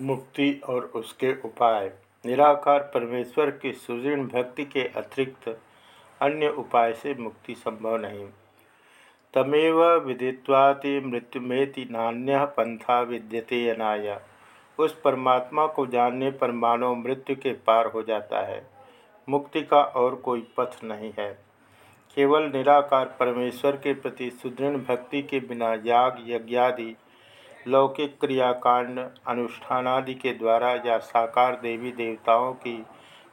मुक्ति और उसके उपाय। निराकार परमेश्वर की सुदृढ़ भक्ति के अतिरिक्त अन्य उपाय से मुक्ति संभव नहीं। तमेव विदित्वाति मृत्युमेति नान्य पंथा विद्यते अनाया। उस परमात्मा को जानने पर मानव मृत्यु के पार हो जाता है। मुक्ति का और कोई पथ नहीं है। केवल निराकार परमेश्वर के प्रति सुदृढ़ भक्ति के बिना याग यज्ञादि लौकिक क्रियाकांड अनुष्ठानादि के द्वारा या साकार देवी देवताओं की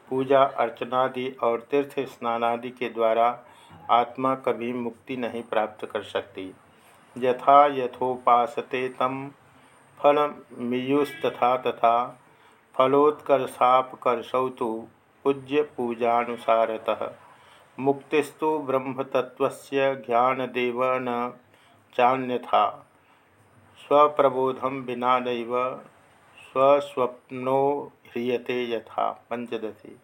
पूजा, अर्चनादि और तीर्थ स्नानादि के द्वारा आत्मा कभी मुक्ति नहीं प्राप्त कर सकती। यथा यथोपासते तम फल मीयुस्तथा तथा फलोत्कर्षापकर्षौ तो पूज्य पूजानुसारतः। मुक्तिस्तु ब्रह्मतत्व ज्ञानदेव न चान्यथा। स्वप्रबोधम बिना नैव स्वस्वप्नो ह्रियते यथा, पंचदशी।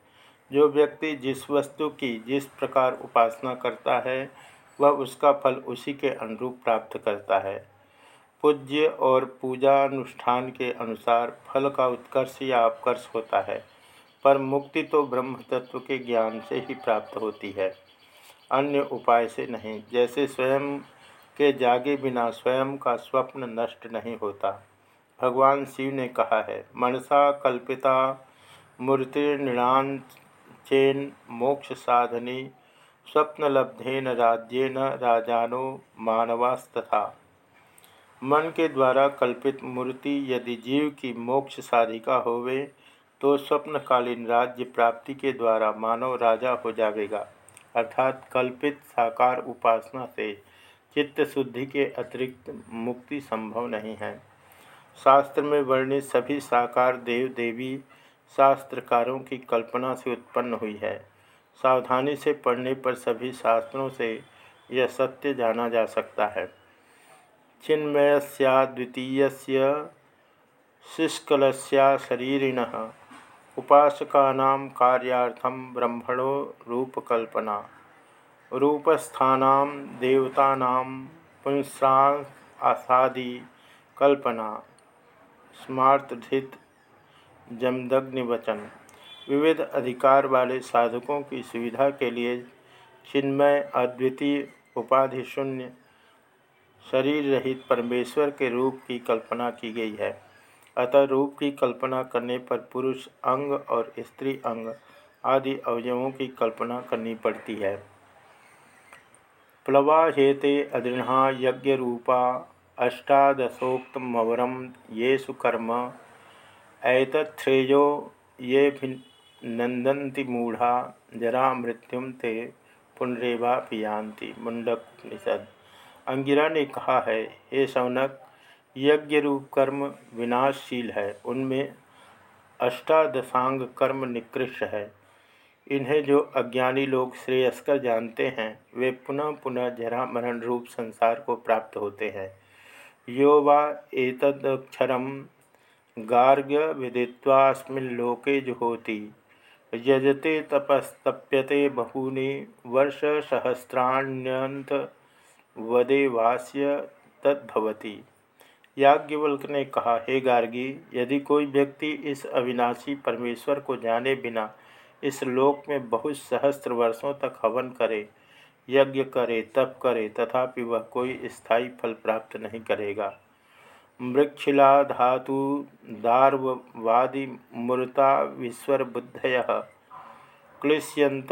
जो व्यक्ति जिस वस्तु की जिस प्रकार उपासना करता है, वह उसका फल उसी के अनुरूप प्राप्त करता है। पूज्य और पूजानुष्ठान के अनुसार फल का उत्कर्ष या अपकर्ष होता है, पर मुक्ति तो ब्रह्म तत्व के ज्ञान से ही प्राप्त होती है। अन्य उपाय से नहीं, जैसे स्वयं के जागे बिना स्वयं का स्वप्न नष्ट नहीं होता। भगवान शिव ने कहा है, मनसा कल्पिता मूर्ति चेन मोक्ष साधनी, स्वप्नलब्धेन राज्येन राजानो मानवास्तथा। मन के द्वारा कल्पित मूर्ति यदि जीव की मोक्ष साधिका होवे तो स्वप्नकालीन राज्य प्राप्ति के द्वारा मानव राजा हो जाएगा अर्थात कल्पित साकार उपासना से चित्त शुद्धि के अतिरिक्त मुक्ति संभव नहीं है। शास्त्र में वर्णित सभी साकार देव देवी शास्त्रकारों की कल्पना से उत्पन्न हुई है। सावधानी से पढ़ने पर सभी शास्त्रों से यह सत्य जाना जा सकता है। चिन्मयस्याद्वितीय शुष्कलस्या शरीरिण उपासका कार्यार्थम ब्रह्मणो रूपकल्पना। रूपस्थान देवता पुंसादि कल्पना, स्मार्तधित जमदग्नि वचन विविध अधिकार वाले साधकों की सुविधा के लिए चिन्मय, अद्वितीय, उपाधि शून्य, शरीर रहित परमेश्वर के रूप की कल्पना की गई है। अतः रूप की कल्पना करने पर पुरुष अंग और स्त्री अंग आदि अवयवों की कल्पना करनी पड़ती है। प्लवाहेते अदृढ़ा यज्ञरूपा अष्टादशोक्तमवरम येषु कर्म। ये नंदन्ति मूढ़ा, जरा मृत्यु ते पुनरेवा पियांति मुंडक निषद अंगिरा ने कहा है, हे शौनक यज्ञ रूप कर्म विनाशशील है, उनमें अष्टादशांग कर्म निकृष्ट है। इन्हें जो अज्ञानी लोग श्रेयस्कर जानते हैं, वे पुनः पुनः जरा मरण रूप संसार को प्राप्त होते हैं। यो वा एतदक्षरम गार्ग्य विदिवास्मिल्लोके जुहोति यजते तपस्तप्यते बहूनि वर्ष सहस्राण्यंत वदेवास्य तद्भवती। याज्ञवल्क ने कहा, हे गार्गी, यदि कोई व्यक्ति इस अविनाशी परमेश्वर को जाने बिना इस लोक में बहुत सहस्त्र वर्षों तक हवन करे, यज्ञ करे, तप करे, तथापि वह कोई स्थायी फल प्राप्त नहीं करेगा। मृक्षिला धातु दार्ववादी मूर्ता विश्वर बुद्धय क्लिश्यंत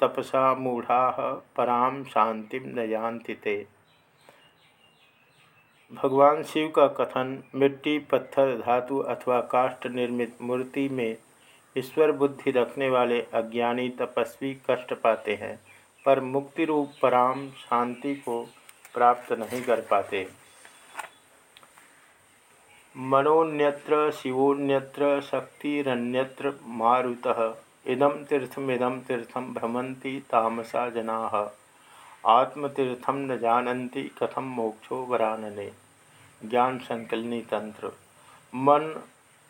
तपसा मूढ़ा पराम शांति न जानती ते। भगवान शिव का कथन मिट्टी, पत्थर, धातु अथवा काष्ठ निर्मित मूर्ति में ईश्वर बुद्धि रखने वाले अज्ञानी तपस्वी कष्ट पाते हैं, पर मुक्ति रूप पराम शांति को प्राप्त नहीं कर पाते। मनोन्यत्र, शिवोन्यत्र, शक्तिरन्यत्र, मारुत इदम तीर्थमिदम तीर्थम भ्रमंती तामसा जना। आत्मतीर्थम न जानती कथम मोक्षो वरानने। ज्ञान संकलनी तंत्र मन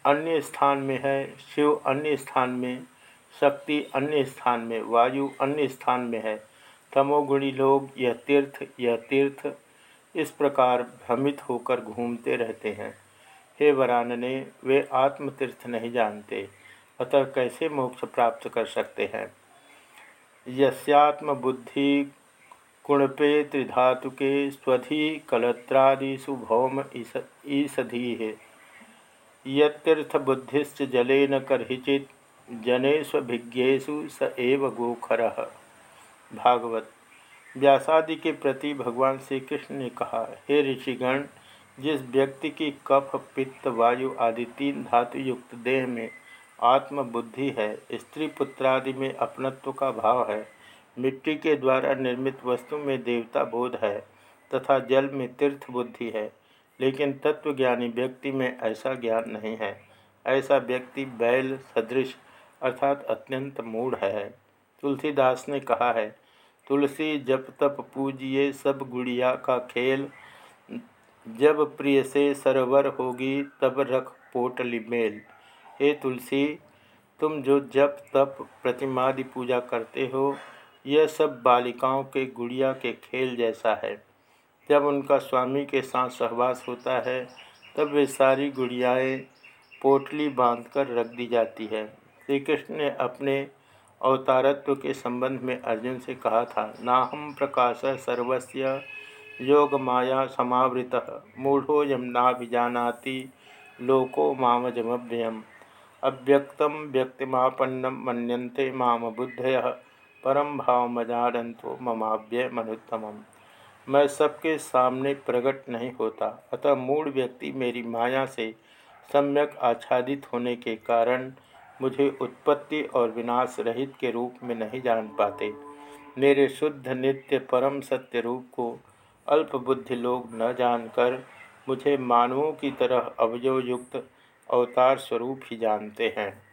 अन्य स्थान में है, शिव अन्य स्थान में, शक्ति अन्य स्थान में, वायु अन्य स्थान में है। तमोगुणी लोग यह तीर्थ यह तीर्थ इस प्रकार भ्रमित होकर घूमते रहते हैं। हे वरानने, वे आत्मतीर्थ नहीं जानते, अतः कैसे मोक्ष प्राप्त कर सकते हैं? यस्यात्मबुद्धि कुणपे त्रिधातुके स्वधि कलत्रादिषु भौम है यतीर्थबुद्धिश्च जलेन कर्चित जनेष्भिज्ञेशु स एव गोखर। भागवत। व्यासादि के प्रति भगवान श्री कृष्ण ने कहा, हे ऋषिगण, जिस व्यक्ति की कफ, पित्त, वायु आदि तीन धातु युक्त देह में आत्म बुद्धि है, स्त्री पुत्रादि में अपनत्व का भाव है, मिट्टी के द्वारा निर्मित वस्तु में देवता बोध है, तथा जल में तीर्थ बुद्धि है लेकिन तत्वज्ञानी व्यक्ति में ऐसा ज्ञान नहीं है। ऐसा व्यक्ति बैल सदृश अर्थात अत्यंत मूढ़ है। तुलसीदास ने कहा है, तुलसी जब तप पूजिए, सब गुड़िया का खेल। जब प्रिय से सरोवर होगी, तब रख पोटली मेल हे तुलसी, तुम जो जप तप प्रतिमादि पूजा करते हो, यह सब बालिकाओं के गुड़िया के खेल जैसा है। जब उनका स्वामी के साथ सहवास होता है, तब वे सारी गुड़ियाएँ पोटली बांधकर रख दी जाती है। श्री कृष्ण ने अपने अवतारत्व के संबंध में अर्जुन से कहा था नाहम प्रकाश सर्वस्य योग माया समावृत। मूढ़ो यम नाभिजानाति लोको मामजमभ्यम अव्यक्तम व्यक्तिमापन्नम मनते माम बुद्धय परम भाव मजानंतो मनुत्तम मैं सबके सामने प्रकट नहीं होता, अतः मूल व्यक्ति मेरी माया से सम्यक आच्छादित होने के कारण मुझे उत्पत्ति और विनाश रहित के रूप में नहीं जान पाते। मेरे शुद्ध नित्य परम सत्य रूप को अल्पबुद्धि लोग न जानकर मुझे मानवों की तरह अवयवयुक्त अवतार स्वरूप ही जानते हैं।